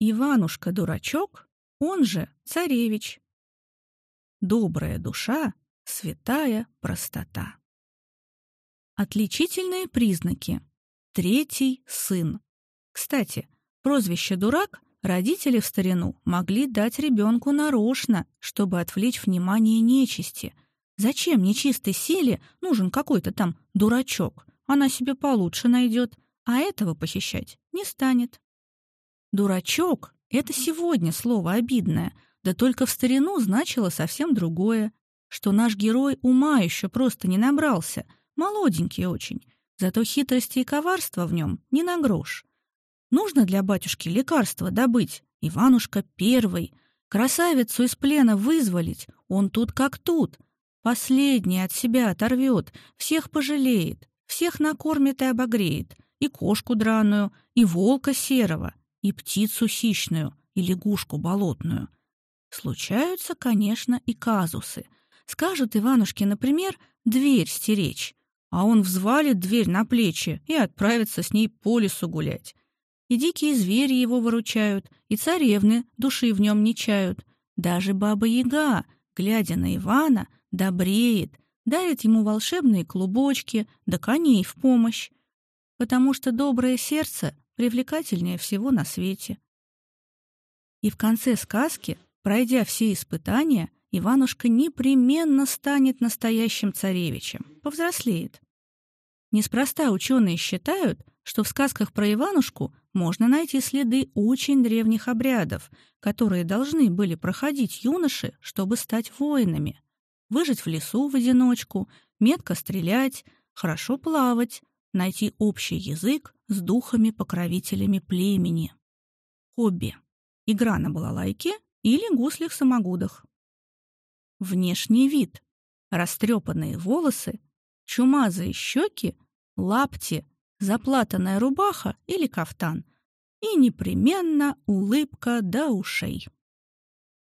Иванушка-дурачок, он же царевич. Добрая душа, святая простота. Отличительные признаки. Третий сын. Кстати, прозвище «дурак» родители в старину могли дать ребенку нарочно, чтобы отвлечь внимание нечисти. Зачем нечистой силе нужен какой-то там дурачок? Она себе получше найдет, а этого похищать не станет. «Дурачок» — это сегодня слово обидное, да только в старину значило совсем другое, что наш герой ума еще просто не набрался, молоденький очень, зато хитрости и коварства в нем не на грош. Нужно для батюшки лекарство добыть, Иванушка первый, красавицу из плена вызволить, он тут как тут, последний от себя оторвет, всех пожалеет, всех накормит и обогреет, и кошку драную, и волка серого, и птицу хищную, и лягушку болотную. Случаются, конечно, и казусы. Скажут Иванушке, например, дверь стеречь, а он взвалит дверь на плечи и отправится с ней по лесу гулять. И дикие звери его выручают, и царевны души в нем не чают. Даже баба-яга, глядя на Ивана, добреет, дарит ему волшебные клубочки, да коней в помощь. Потому что доброе сердце привлекательнее всего на свете. И в конце сказки, пройдя все испытания, Иванушка непременно станет настоящим царевичем, повзрослеет. Неспроста ученые считают, что в сказках про Иванушку можно найти следы очень древних обрядов, которые должны были проходить юноши, чтобы стать воинами. Выжить в лесу в одиночку, метко стрелять, хорошо плавать, найти общий язык с духами-покровителями племени. Хобби. Игра на балалайке или гуслях-самогудах. Внешний вид. Растрепанные волосы, чумазые щеки, лапти, заплатанная рубаха или кафтан и непременно улыбка до ушей.